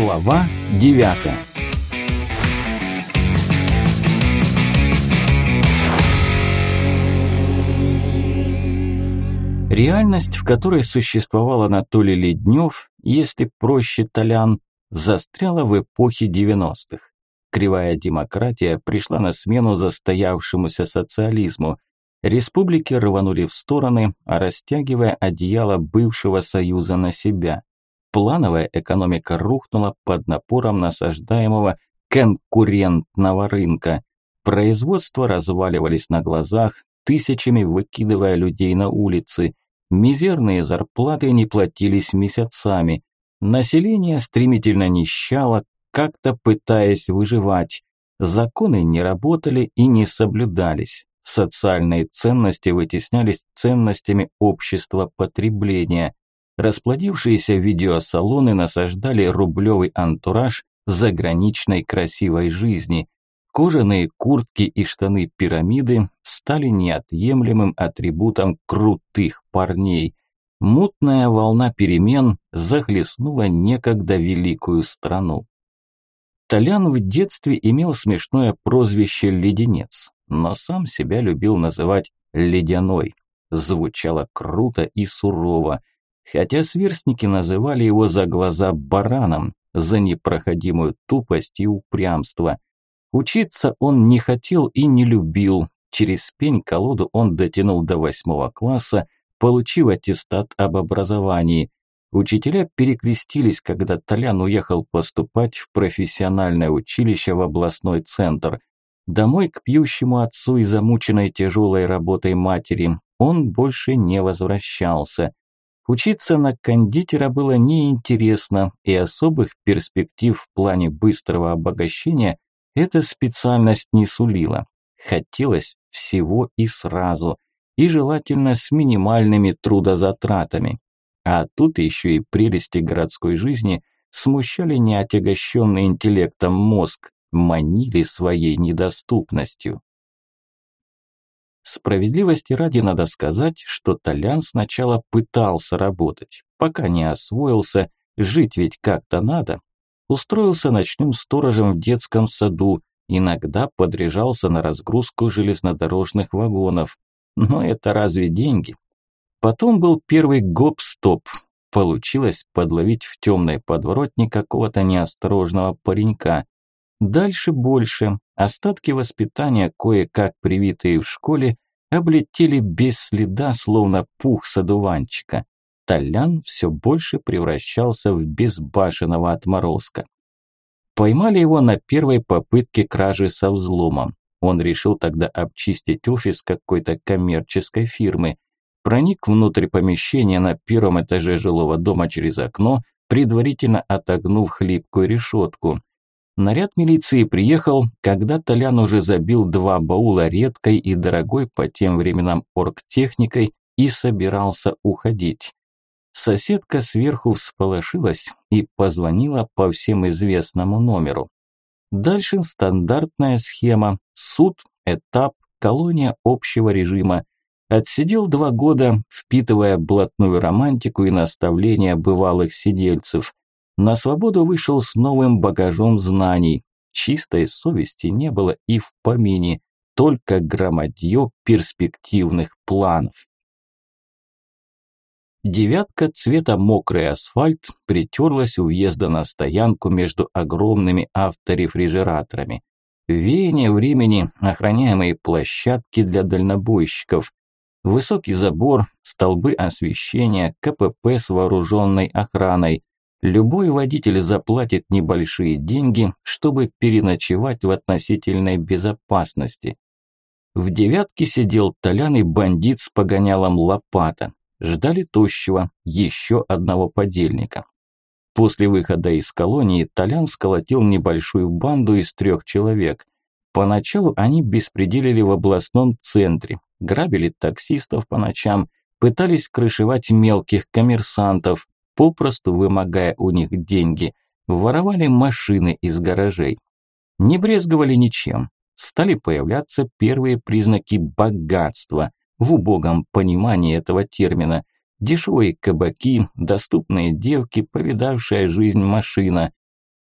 Глава 9 Реальность, в которой существовал Анатолий Леднев, если проще Толян, застряла в эпохе 90-х. Кривая демократия пришла на смену застоявшемуся социализму. Республики рванули в стороны, растягивая одеяло бывшего союза на себя. Плановая экономика рухнула под напором насаждаемого конкурентного рынка. Производства разваливались на глазах, тысячами выкидывая людей на улицы. Мизерные зарплаты не платились месяцами. Население стремительно нищало, как-то пытаясь выживать. Законы не работали и не соблюдались. Социальные ценности вытеснялись ценностями общества потребления. Расплодившиеся видеосалоны насаждали рублевый антураж заграничной красивой жизни. Кожаные куртки и штаны пирамиды стали неотъемлемым атрибутом крутых парней. Мутная волна перемен захлестнула некогда великую страну. Толян в детстве имел смешное прозвище «Леденец», но сам себя любил называть «Ледяной». Звучало круто и сурово хотя сверстники называли его за глаза бараном, за непроходимую тупость и упрямство. Учиться он не хотел и не любил. Через пень-колоду он дотянул до восьмого класса, получив аттестат об образовании. Учителя перекрестились, когда Толян уехал поступать в профессиональное училище в областной центр. Домой к пьющему отцу и замученной тяжелой работой матери он больше не возвращался. Учиться на кондитера было неинтересно, и особых перспектив в плане быстрого обогащения эта специальность не сулила. Хотелось всего и сразу, и желательно с минимальными трудозатратами. А тут еще и прелести городской жизни смущали неотягощенный интеллектом мозг, манили своей недоступностью. Справедливости ради надо сказать, что Толян сначала пытался работать, пока не освоился, жить ведь как-то надо. Устроился ночным сторожем в детском саду, иногда подряжался на разгрузку железнодорожных вагонов. Но это разве деньги? Потом был первый гоп-стоп. Получилось подловить в темной подворотне какого-то неосторожного паренька. Дальше больше. Остатки воспитания, кое-как привитые в школе, облетели без следа, словно пух с одуванчика. Толян все больше превращался в безбашенного отморозка. Поймали его на первой попытке кражи со взломом. Он решил тогда обчистить офис какой-то коммерческой фирмы. Проник внутрь помещения на первом этаже жилого дома через окно, предварительно отогнув хлипкую решетку. Наряд милиции приехал, когда Толян уже забил два баула редкой и дорогой по тем временам оргтехникой и собирался уходить. Соседка сверху всполошилась и позвонила по всем известному номеру. Дальше стандартная схема. Суд, этап, колония общего режима. Отсидел два года, впитывая блатную романтику и наставления бывалых сидельцев. На свободу вышел с новым багажом знаний. Чистой совести не было и в помине, только громадье перспективных планов. Девятка цвета мокрый асфальт притерлась у въезда на стоянку между огромными авторефрижераторами. Веяние времени, охраняемые площадки для дальнобойщиков, высокий забор, столбы освещения, КПП с вооруженной охраной, Любой водитель заплатит небольшие деньги, чтобы переночевать в относительной безопасности. В девятке сидел Толян и бандит с погонялом лопата. Ждали тощего, еще одного подельника. После выхода из колонии Толян сколотил небольшую банду из трех человек. Поначалу они беспределили в областном центре, грабили таксистов по ночам, пытались крышевать мелких коммерсантов, попросту вымогая у них деньги, воровали машины из гаражей. Не брезговали ничем. Стали появляться первые признаки богатства в убогом понимании этого термина. Дешевые кабаки, доступные девки, повидавшая жизнь машина.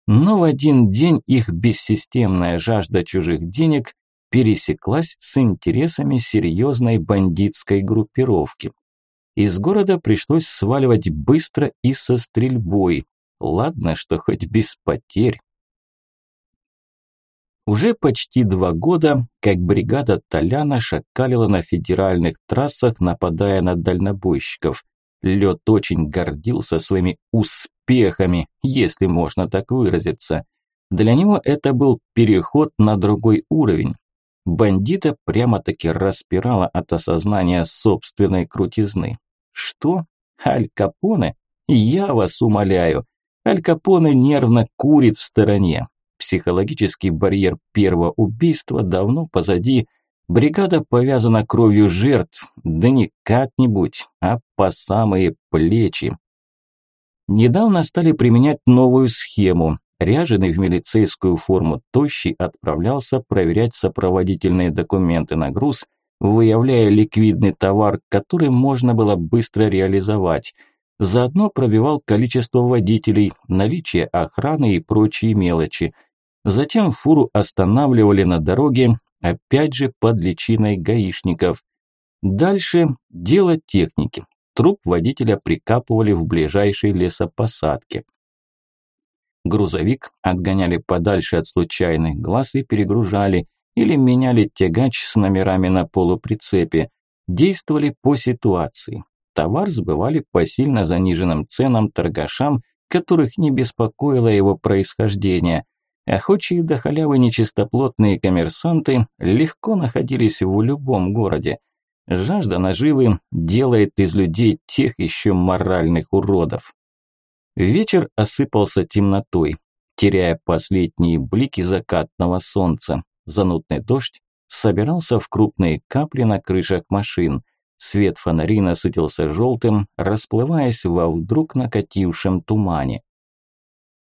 Но в один день их бессистемная жажда чужих денег пересеклась с интересами серьезной бандитской группировки. Из города пришлось сваливать быстро и со стрельбой. Ладно, что хоть без потерь. Уже почти два года, как бригада Толяна шакалила на федеральных трассах, нападая на дальнобойщиков. Лед очень гордился своими успехами, если можно так выразиться. Для него это был переход на другой уровень. Бандита прямо-таки распирала от осознания собственной крутизны. Что? Аль Капоне? Я вас умоляю. Аль Капоне нервно курит в стороне. Психологический барьер первого убийства давно позади. Бригада повязана кровью жертв, да не как-нибудь, а по самые плечи. Недавно стали применять новую схему. Ряженый в милицейскую форму Тощий отправлялся проверять сопроводительные документы на груз, выявляя ликвидный товар, который можно было быстро реализовать. Заодно пробивал количество водителей, наличие охраны и прочие мелочи. Затем фуру останавливали на дороге, опять же под личиной гаишников. Дальше дело техники. Труп водителя прикапывали в ближайшей лесопосадке. Грузовик отгоняли подальше от случайных глаз и перегружали, или меняли тягач с номерами на полуприцепе. Действовали по ситуации. Товар сбывали по сильно заниженным ценам торгашам, которых не беспокоило его происхождение. Охочие до халявы нечистоплотные коммерсанты легко находились в любом городе. Жажда наживы делает из людей тех еще моральных уродов. Вечер осыпался темнотой, теряя последние блики закатного солнца. Занудный дождь собирался в крупные капли на крышах машин. Свет фонарей насытился желтым, расплываясь во вдруг накатившем тумане.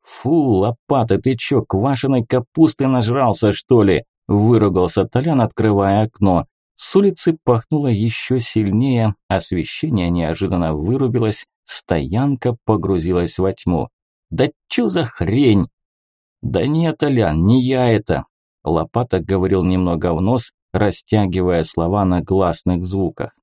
«Фу, лопата, ты чё, квашеной капусты нажрался, что ли?» – выругался Толян, открывая окно. С улицы пахнуло еще сильнее, освещение неожиданно вырубилось, стоянка погрузилась во тьму. «Да чё за хрень?» «Да нет, Толян, не я это!» Лопата говорил немного в нос, растягивая слова на гласных звуках.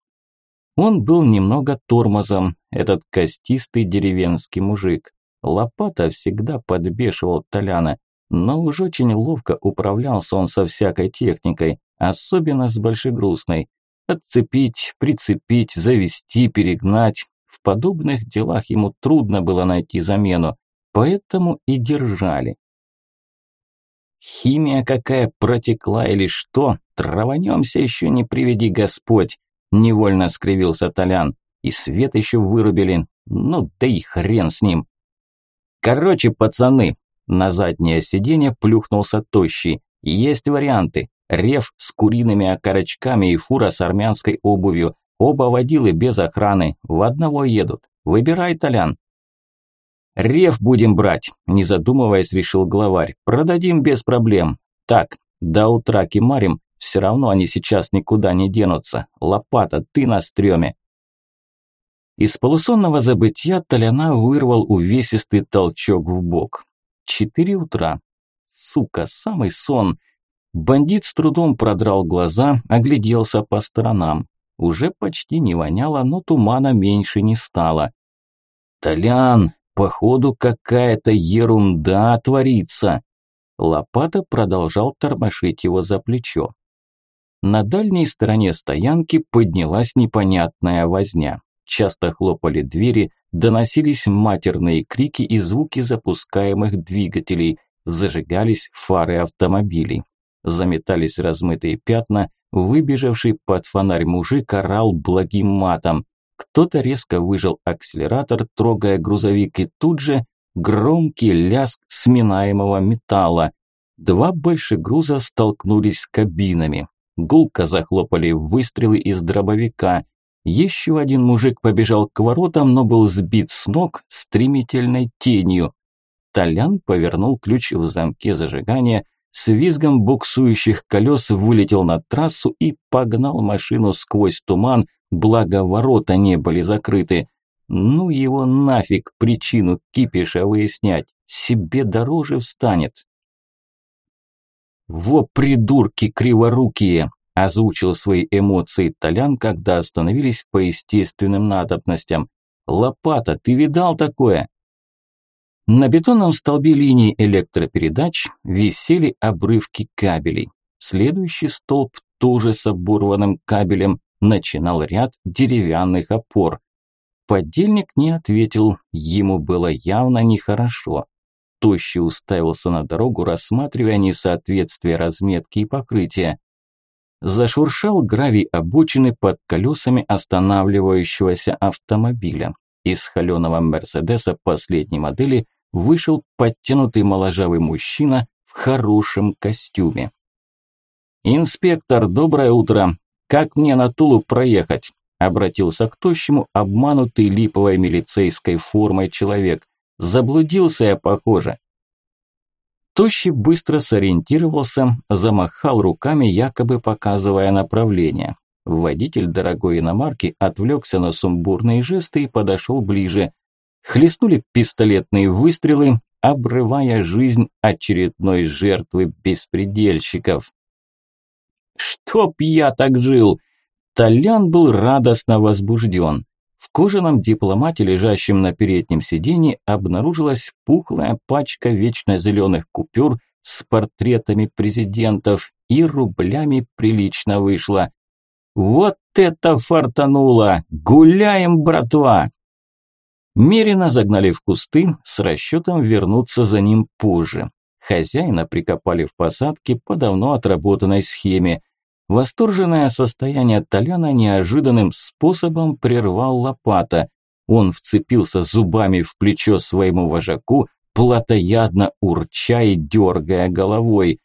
Он был немного тормозом, этот костистый деревенский мужик. Лопата всегда подбешивал Толяна, но уж очень ловко управлялся он со всякой техникой, особенно с большегрузной. Отцепить, прицепить, завести, перегнать. В подобных делах ему трудно было найти замену, поэтому и держали. Химия какая протекла или что? Траванемся еще не приведи Господь. Невольно скривился Толян. И свет еще вырубили. Ну да и хрен с ним. Короче, пацаны, на заднее сиденье плюхнулся тощий. Есть варианты. Рев с куриными окорочками и фура с армянской обувью. Оба водилы без охраны. В одного едут. Выбирай, Толян. Рев будем брать, не задумываясь, решил главарь. Продадим без проблем. Так, до утра кимарим, все равно они сейчас никуда не денутся. Лопата, ты на стреме. Из полусонного забытья Толяна вырвал увесистый толчок в бок. Четыре утра. Сука, самый сон. Бандит с трудом продрал глаза, огляделся по сторонам. Уже почти не воняло, но тумана меньше не стало. «Толян!» Походу, какая-то ерунда творится. Лопата продолжал тормошить его за плечо. На дальней стороне стоянки поднялась непонятная возня. Часто хлопали двери, доносились матерные крики и звуки запускаемых двигателей, зажигались фары автомобилей. Заметались размытые пятна, выбежавший под фонарь мужик орал благим матом. Кто-то резко выжал акселератор, трогая грузовик, и тут же громкий лязг сминаемого металла. Два большегруза столкнулись с кабинами. Гулко захлопали выстрелы из дробовика. Еще один мужик побежал к воротам, но был сбит с ног стремительной тенью. Толян повернул ключ в замке зажигания, с визгом буксующих колес вылетел на трассу и погнал машину сквозь туман, благо ворота не были закрыты. Ну его нафиг причину кипиша выяснять, себе дороже встанет. «Во придурки криворукие!» – озвучил свои эмоции Толян, когда остановились по естественным надобностям. «Лопата, ты видал такое?» На бетонном столбе линии электропередач висели обрывки кабелей. Следующий столб, тоже с оборванным кабелем, начинал ряд деревянных опор. Подельник не ответил, ему было явно нехорошо. Тощий уставился на дорогу, рассматривая несоответствие разметки и покрытия. Зашуршал гравий обочины под колесами останавливающегося автомобиля. Из холеного Мерседеса последней модели вышел подтянутый моложавый мужчина в хорошем костюме. «Инспектор, доброе утро. Как мне на Тулу проехать?» Обратился к тощему, обманутый липовой милицейской формой человек. Заблудился я, похоже. Тощий быстро сориентировался, замахал руками, якобы показывая направление. Водитель дорогой иномарки отвлекся на сумбурные жесты и подошел ближе. Хлестнули пистолетные выстрелы, обрывая жизнь очередной жертвы беспредельщиков. «Чтоб я так жил!» Толян был радостно возбужден. В кожаном дипломате, лежащем на переднем сиденье, обнаружилась пухлая пачка вечно зеленых купюр с портретами президентов и рублями прилично вышло. «Вот это фартануло! Гуляем, братва!» Мерина загнали в кусты с расчетом вернуться за ним позже. Хозяина прикопали в посадке по давно отработанной схеме. Восторженное состояние Толяна неожиданным способом прервал лопата. Он вцепился зубами в плечо своему вожаку, плотоядно урча и дергая головой.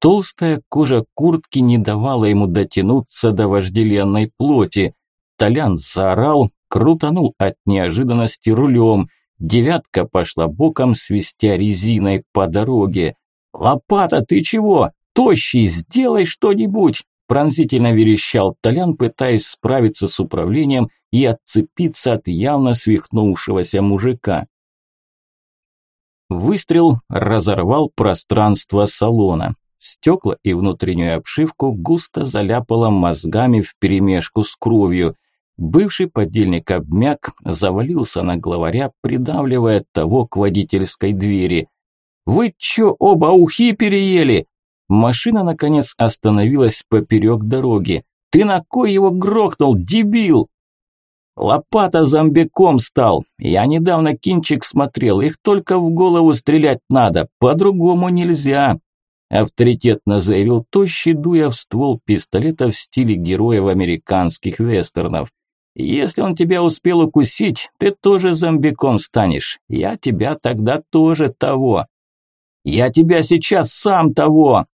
Толстая кожа куртки не давала ему дотянуться до вожделенной плоти. Толян заорал, крутанул от неожиданности рулем. Девятка пошла боком, свистя резиной по дороге. «Лопата, ты чего? Тощий, сделай что-нибудь!» Пронзительно верещал Толян, пытаясь справиться с управлением и отцепиться от явно свихнувшегося мужика. Выстрел разорвал пространство салона. Стекла и внутреннюю обшивку густо заляпало мозгами вперемешку с кровью. Бывший подельник обмяк, завалился на главаря, придавливая того к водительской двери. «Вы чё, оба ухи переели?» Машина, наконец, остановилась поперек дороги. «Ты на кой его грохнул, дебил?» «Лопата зомбиком стал. Я недавно кинчик смотрел, их только в голову стрелять надо, по-другому нельзя», авторитетно заявил Тощий, дуя в ствол пистолета в стиле героев американских вестернов. «Если он тебя успел укусить, ты тоже зомбиком станешь. Я тебя тогда тоже того». «Я тебя сейчас сам того!»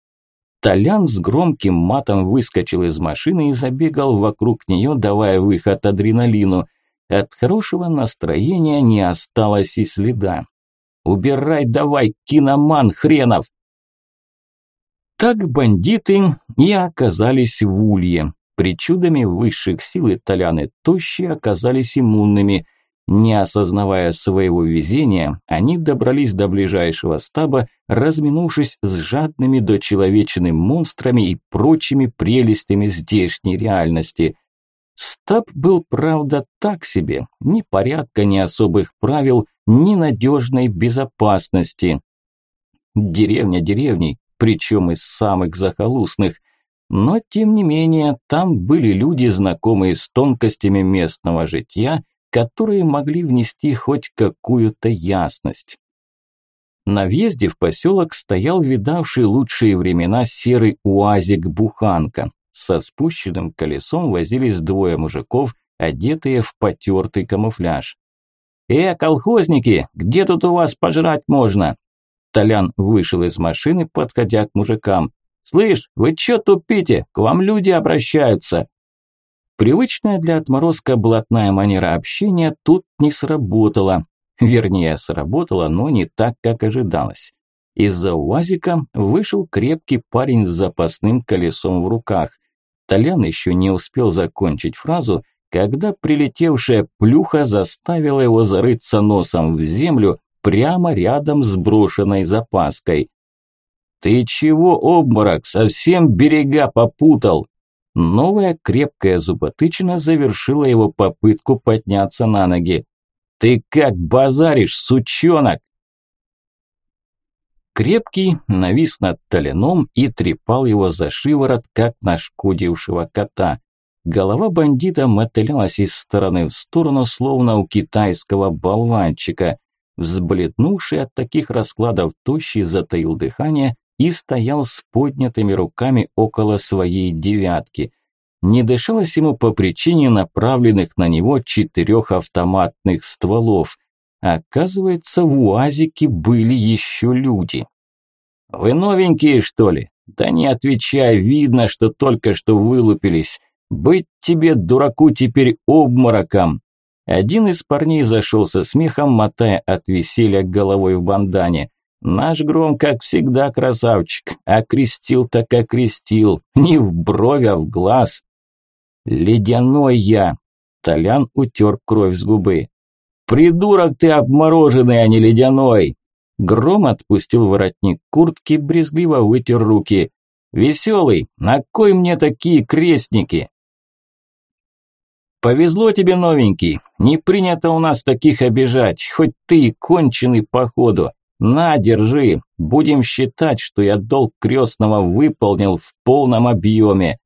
Толян с громким матом выскочил из машины и забегал вокруг нее, давая выход адреналину. От хорошего настроения не осталось и следа. «Убирай давай, киноман хренов!» Так бандиты и оказались в улье. Причудами высших сил итальяны тощие оказались иммунными – не осознавая своего везения, они добрались до ближайшего стаба, разминувшись с жадными до человечины монстрами и прочими прелестями здешней реальности. Стаб был, правда, так себе, ни порядка, ни особых правил, ни надежной безопасности. Деревня деревней, причем из самых захолустных. Но, тем не менее, там были люди, знакомые с тонкостями местного житья которые могли внести хоть какую-то ясность. На въезде в поселок стоял видавший лучшие времена серый уазик-буханка. Со спущенным колесом возились двое мужиков, одетые в потертый камуфляж. «Э, колхозники, где тут у вас пожрать можно?» Толян вышел из машины, подходя к мужикам. «Слышь, вы чё тупите? К вам люди обращаются!» Привычная для отморозка блатная манера общения тут не сработала. Вернее, сработала, но не так, как ожидалось. Из-за УАЗика вышел крепкий парень с запасным колесом в руках. Толян еще не успел закончить фразу, когда прилетевшая плюха заставила его зарыться носом в землю прямо рядом с брошенной запаской. «Ты чего, обморок, совсем берега попутал?» Новая крепкая зуботычина завершила его попытку подняться на ноги. «Ты как базаришь, сучонок?» Крепкий навис над Толеном и трепал его за шиворот, как нашкодившего кота. Голова бандита мотылялась из стороны в сторону, словно у китайского болванчика. Взблетнувший от таких раскладов тощий затаил дыхание и стоял с поднятыми руками около своей девятки. Не дышалось ему по причине направленных на него четырех автоматных стволов. Оказывается, в УАЗике были еще люди. «Вы новенькие, что ли?» «Да не отвечай, видно, что только что вылупились. Быть тебе, дураку, теперь обмороком!» Один из парней зашел со смехом, мотая от веселья головой в бандане. Наш гром, как всегда, красавчик. Окрестил так окрестил. Не в бровь, а в глаз. Ледяной я. Толян утер кровь с губы. Придурок ты обмороженный, а не ледяной. Гром отпустил воротник куртки, брезгливо вытер руки. Веселый, на кой мне такие крестники? Повезло тебе, новенький. Не принято у нас таких обижать, хоть ты и конченый походу. «На, держи, будем считать, что я долг крестного выполнил в полном объеме».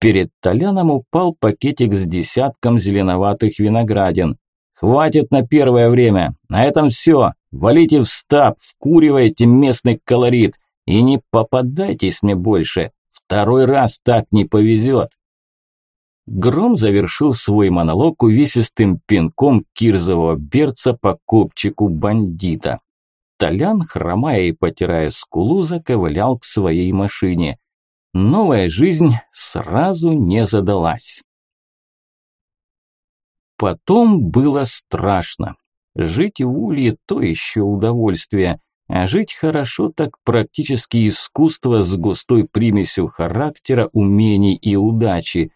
Перед Толяном упал пакетик с десятком зеленоватых виноградин. «Хватит на первое время, на этом все. Валите в стаб, вкуривайте местный колорит и не попадайтесь мне больше. Второй раз так не повезет». Гром завершил свой монолог увесистым пинком кирзового берца по копчику бандита. Толян, хромая и потирая скулу, заковылял к своей машине. Новая жизнь сразу не задалась. Потом было страшно. Жить в Улье – то еще удовольствие, а жить хорошо так практически искусство с густой примесью характера, умений и удачи.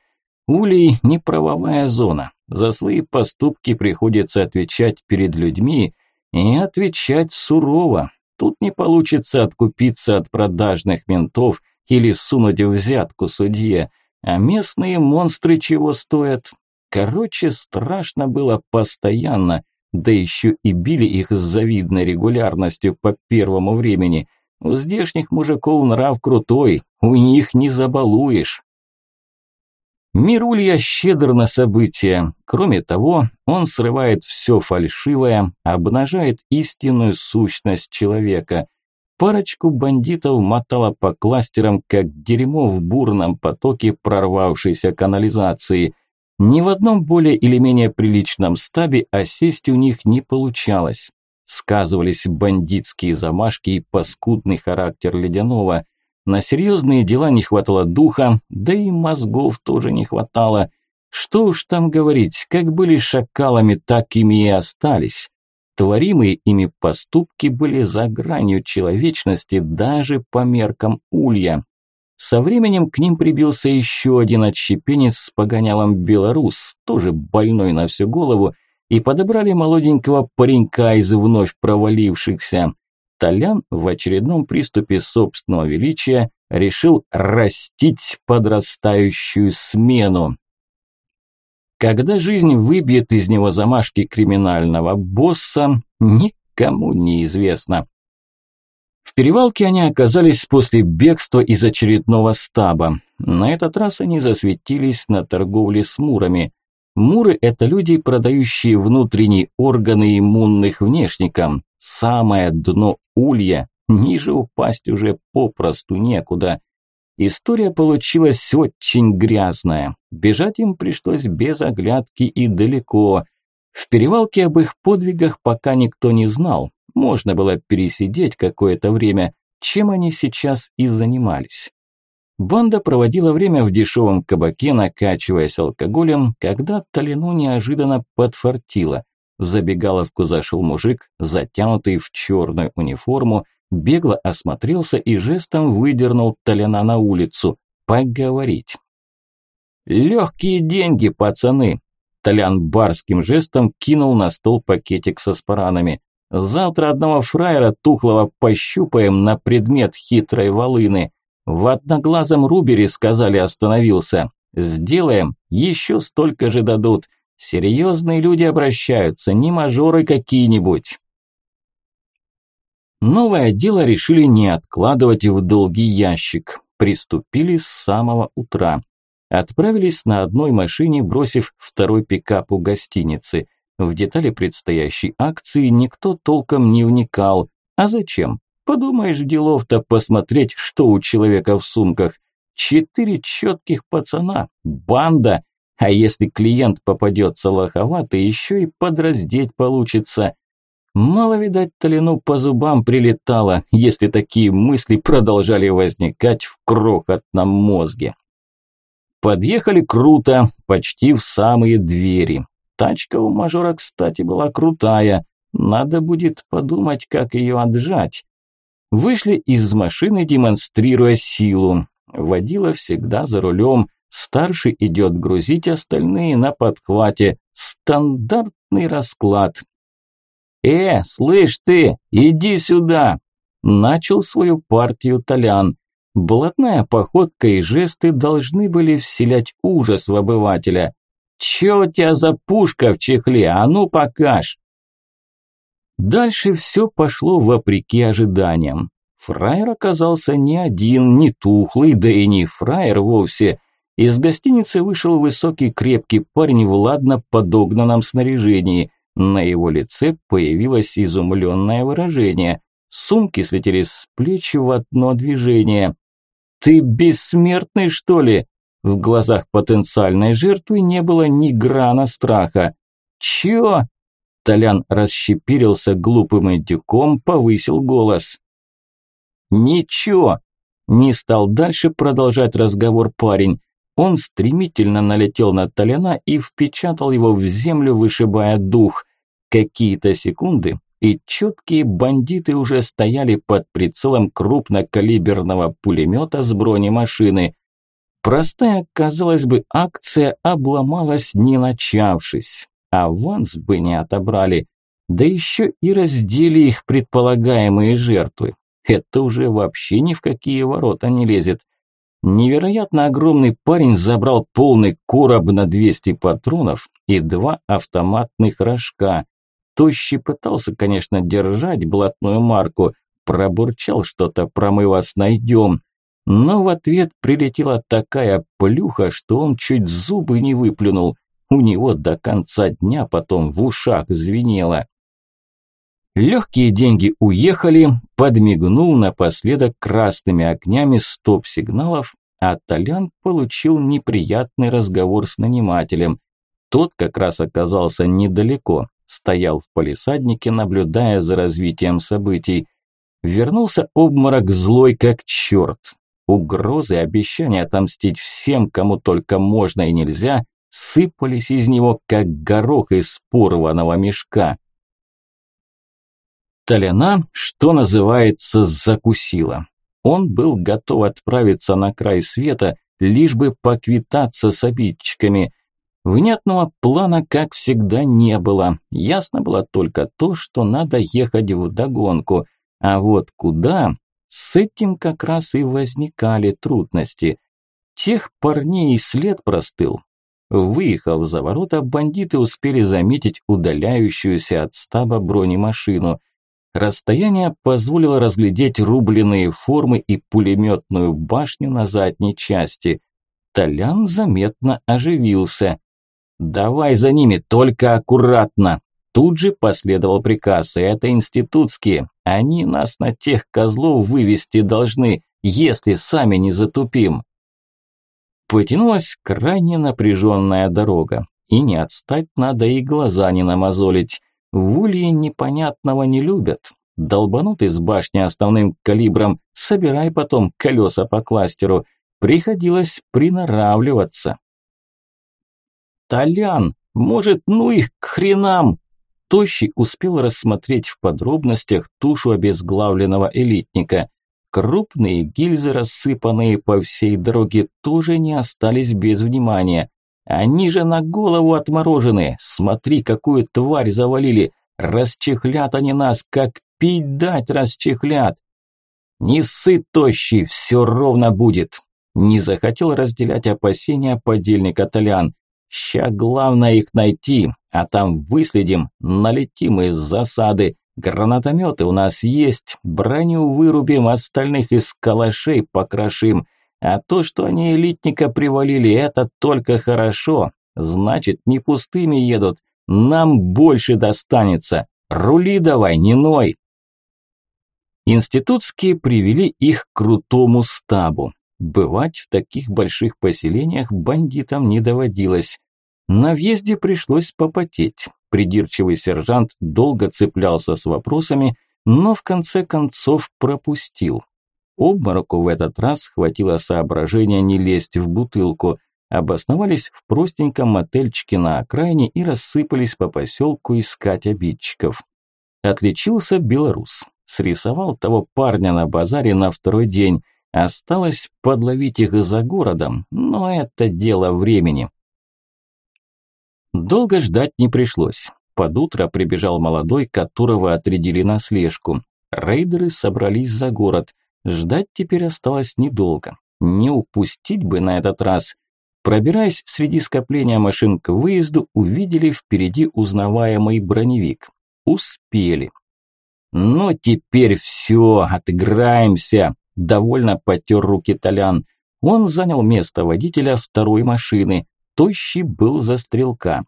Улей – не правовая зона, за свои поступки приходится отвечать перед людьми – и отвечать сурово. Тут не получится откупиться от продажных ментов или сунуть взятку судье. А местные монстры чего стоят? Короче, страшно было постоянно, да еще и били их с завидной регулярностью по первому времени. У здешних мужиков нрав крутой, у них не забалуешь. Мирулья щедр на события. Кроме того, он срывает все фальшивое, обнажает истинную сущность человека. Парочку бандитов мотало по кластерам, как дерьмо в бурном потоке прорвавшейся канализации. Ни в одном более или менее приличном стабе осесть у них не получалось. Сказывались бандитские замашки и паскудный характер Ледяного – на серьезные дела не хватало духа, да и мозгов тоже не хватало. Что уж там говорить, как были шакалами, так ими и остались. Творимые ими поступки были за гранью человечности даже по меркам улья. Со временем к ним прибился еще один отщепенец с погонялом белорус, тоже больной на всю голову, и подобрали молоденького паренька из вновь провалившихся. Толян в очередном приступе собственного величия решил растить подрастающую смену. Когда жизнь выбьет из него замашки криминального босса, никому не известно. В перевалке они оказались после бегства из очередного стаба. На этот раз они засветились на торговле с мурами. Муры – это люди, продающие внутренние органы иммунных внешникам. Самое дно улья, ниже упасть уже попросту некуда. История получилась очень грязная. Бежать им пришлось без оглядки и далеко. В перевалке об их подвигах пока никто не знал. Можно было пересидеть какое-то время, чем они сейчас и занимались. Банда проводила время в дешевом кабаке, накачиваясь алкоголем, когда Толину неожиданно подфартило. В забегаловку зашел мужик, затянутый в черную униформу, бегло осмотрелся и жестом выдернул Толяна на улицу. Поговорить. «Легкие деньги, пацаны!» Толян барским жестом кинул на стол пакетик со спаранами. Завтра одного фраера тухлого пощупаем на предмет хитрой волыны. В одноглазом рубере, сказали, остановился. Сделаем, еще столько же дадут. Серьезные люди обращаются, не мажоры какие-нибудь. Новое дело решили не откладывать в долгий ящик. Приступили с самого утра. Отправились на одной машине, бросив второй пикап у гостиницы. В детали предстоящей акции никто толком не вникал. А зачем? Подумаешь, делов-то посмотреть, что у человека в сумках. Четыре четких пацана, банда. А если клиент попадется лоховатый, еще и подраздеть получится. Мало, видать, Толину по зубам прилетало, если такие мысли продолжали возникать в крохотном мозге. Подъехали круто, почти в самые двери. Тачка у мажора, кстати, была крутая. Надо будет подумать, как ее отжать. Вышли из машины, демонстрируя силу. Водила всегда за рулем. Старший идет грузить, остальные на подхвате. Стандартный расклад. «Э, слышь ты, иди сюда!» Начал свою партию Толян. Блатная походка и жесты должны были вселять ужас в обывателя. «Чё у тебя за пушка в чехле? А ну покаж!» Дальше все пошло вопреки ожиданиям. Фраер оказался не один, не тухлый, да и не фраер вовсе. Из гостиницы вышел высокий крепкий парень в ладно подогнанном снаряжении. На его лице появилось изумленное выражение. Сумки слетели с плеч в одно движение. «Ты бессмертный, что ли?» В глазах потенциальной жертвы не было ни грана страха. «Чё?» Толян расщепирился глупым индюком, повысил голос. «Ничего!» Не стал дальше продолжать разговор парень. Он стремительно налетел на Толяна и впечатал его в землю, вышибая дух. Какие-то секунды, и четкие бандиты уже стояли под прицелом крупнокалиберного пулемета с бронемашины. Простая, казалось бы, акция обломалась, не начавшись. Аванс бы не отобрали, да еще и раздели их предполагаемые жертвы. Это уже вообще ни в какие ворота не лезет. Невероятно огромный парень забрал полный короб на 200 патронов и два автоматных рожка. Тощий пытался, конечно, держать блатную марку, пробурчал что-то про «мы вас найдем», но в ответ прилетела такая плюха, что он чуть зубы не выплюнул. У него до конца дня потом в ушах звенело. Легкие деньги уехали, подмигнул напоследок красными огнями стоп-сигналов, а Толян получил неприятный разговор с нанимателем. Тот как раз оказался недалеко, стоял в палисаднике, наблюдая за развитием событий. Вернулся обморок злой как черт. Угрозы, обещания отомстить всем, кому только можно и нельзя, сыпались из него, как горох из порванного мешка. Толяна, что называется, закусила. Он был готов отправиться на край света, лишь бы поквитаться с обидчиками. Внятного плана, как всегда, не было. Ясно было только то, что надо ехать в догонку. А вот куда, с этим как раз и возникали трудности. Тех парней и след простыл. Выехав за ворота, бандиты успели заметить удаляющуюся от стаба бронемашину. Расстояние позволило разглядеть рубленые формы и пулеметную башню на задней части. Толян заметно оживился. «Давай за ними, только аккуратно!» Тут же последовал приказ, и это институтские. Они нас на тех козлов вывести должны, если сами не затупим. Потянулась крайне напряженная дорога. И не отстать надо, и глаза не намазолить. В улье непонятного не любят. Долбанут из башни основным калибром, собирай потом колеса по кластеру. Приходилось приноравливаться. «Толян, может, ну их к хренам!» Тощий успел рассмотреть в подробностях тушу обезглавленного элитника. Крупные гильзы, рассыпанные по всей дороге, тоже не остались без внимания. Они же на голову отморожены. Смотри, какую тварь завалили. Расчехлят они нас, как пить дать расчехлят. Не сыт тощий, все ровно будет. Не захотел разделять опасения подельника Толян. Ща главное их найти, а там выследим, налетим из засады. Гранатометы у нас есть, броню вырубим, остальных из калашей покрошим. А то, что они элитника привалили, это только хорошо. Значит, не пустыми едут. Нам больше достанется. Рули давай, не ной. Институтские привели их к крутому стабу. Бывать в таких больших поселениях бандитам не доводилось. На въезде пришлось попотеть. Придирчивый сержант долго цеплялся с вопросами, но в конце концов пропустил. Обмороку в этот раз хватило соображения не лезть в бутылку. Обосновались в простеньком мотельчике на окраине и рассыпались по поселку искать обидчиков. Отличился белорус. Срисовал того парня на базаре на второй день. Осталось подловить их за городом, но это дело времени. Долго ждать не пришлось. Под утро прибежал молодой, которого отрядили на слежку. Рейдеры собрались за город. Ждать теперь осталось недолго. Не упустить бы на этот раз. Пробираясь среди скопления машин к выезду, увидели впереди узнаваемый броневик. Успели. «Ну теперь все, отыграемся!» Довольно потер руки Толян. Он занял место водителя второй машины. Тощий был за стрелка.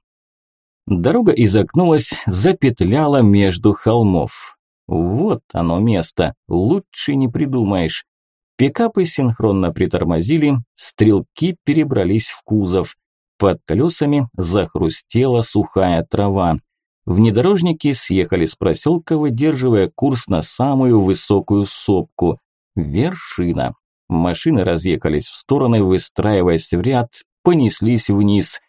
Дорога изогнулась, запетляла между холмов. Вот оно место, лучше не придумаешь. Пикапы синхронно притормозили, стрелки перебрались в кузов. Под колесами захрустела сухая трава. Внедорожники съехали с проселка, выдерживая курс на самую высокую сопку. Вершина. Машины разъехались в стороны, выстраиваясь в ряд, понеслись вниз.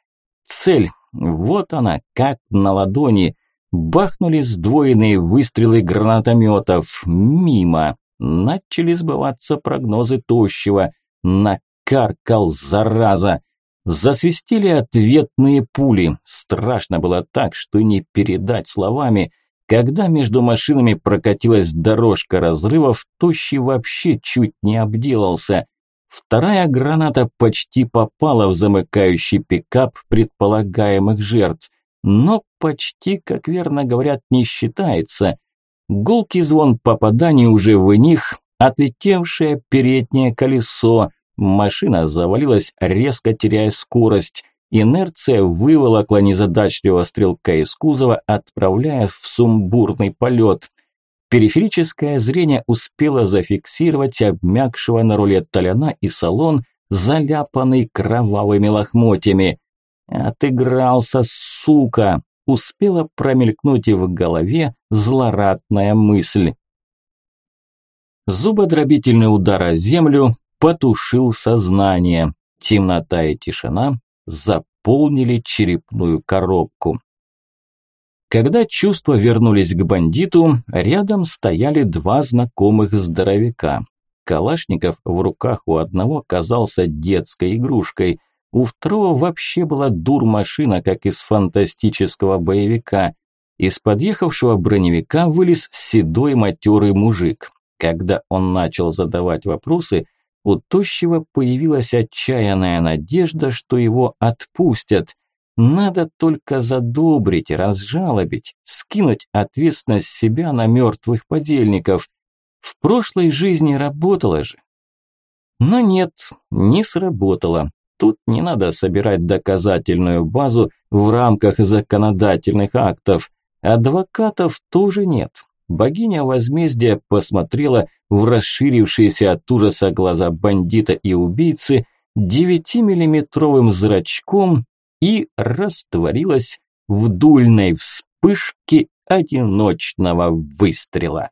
Цель. Вот она, как на ладони. Бахнули сдвоенные выстрелы гранатометов. Мимо. Начали сбываться прогнозы тощего. Накаркал, зараза. Засвистели ответные пули. Страшно было так, что не передать словами. Когда между машинами прокатилась дорожка разрывов, Тощий вообще чуть не обделался. Вторая граната почти попала в замыкающий пикап предполагаемых жертв. Но почти, как верно говорят, не считается. Гулкий звон попаданий уже в них, отлетевшее переднее колесо. Машина завалилась, резко теряя скорость. Инерция выволокла незадачливого стрелка из кузова, отправляя в сумбурный полет. Периферическое зрение успело зафиксировать обмякшего на руле Толяна и салон, заляпанный кровавыми лохмотьями. «Отыгрался, сука!» успела промелькнуть и в голове злорадная мысль. Зубодробительный удар о землю потушил сознание. Темнота и тишина заполнили черепную коробку. Когда чувства вернулись к бандиту, рядом стояли два знакомых здоровяка. Калашников в руках у одного казался детской игрушкой, у второго вообще была дур-машина, как из фантастического боевика. Из подъехавшего броневика вылез седой матерый мужик. Когда он начал задавать вопросы, у Тощего появилась отчаянная надежда, что его отпустят. Надо только задобрить, разжалобить, скинуть ответственность себя на мертвых подельников. В прошлой жизни работало же. Но нет, не сработало. Тут не надо собирать доказательную базу в рамках законодательных актов. Адвокатов тоже нет. Богиня возмездия посмотрела в расширившиеся от ужаса глаза бандита и убийцы девятимиллиметровым зрачком и растворилась в дульной вспышке одиночного выстрела.